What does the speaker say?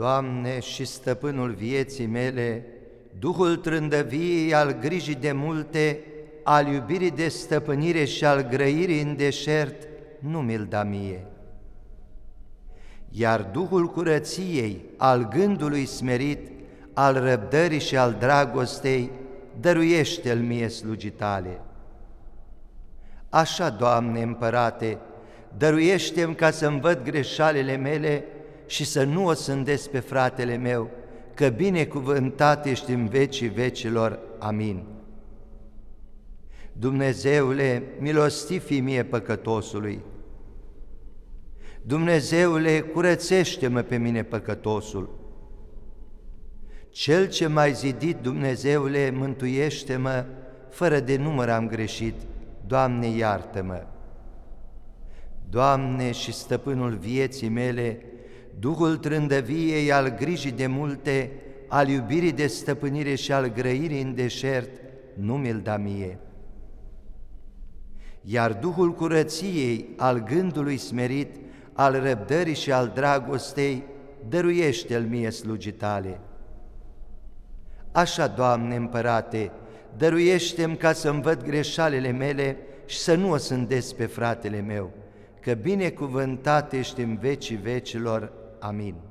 Doamne și stăpânul vieții mele, Duhul trândăviei al grijii de multe, al iubirii de stăpânire și al grăirii în deșert, nu mi-l da mie. Iar Duhul curăției, al gândului smerit, al răbdării și al dragostei, dăruiește-l mie slugitale. Așa, Doamne împărate, dăruiește-mi ca să-mi văd greșalele mele și să nu o sândesc pe fratele meu, că binecuvântat ești în vecii vecilor. Amin. Dumnezeule, milostivi mie păcătosului. Dumnezeule, curățește-mă pe mine păcătosul. Cel ce m-ai zidit, Dumnezeule, mântuiește-mă, fără de număr am greșit, Doamne, iartă-mă! Doamne și stăpânul vieții mele, Duhul trândăviei al grijii de multe, al iubirii de stăpânire și al grăirii în deșert, nu mi-l da mie. Iar Duhul curăției, al gândului smerit, al răbdării și al dragostei, dăruiește-l mie slugitale. Așa, Doamne împărate, dăruiește-mi ca să-mi văd greșalele mele și să nu o sândesc pe fratele meu, că binecuvântat ești în vecii vecilor. Amin.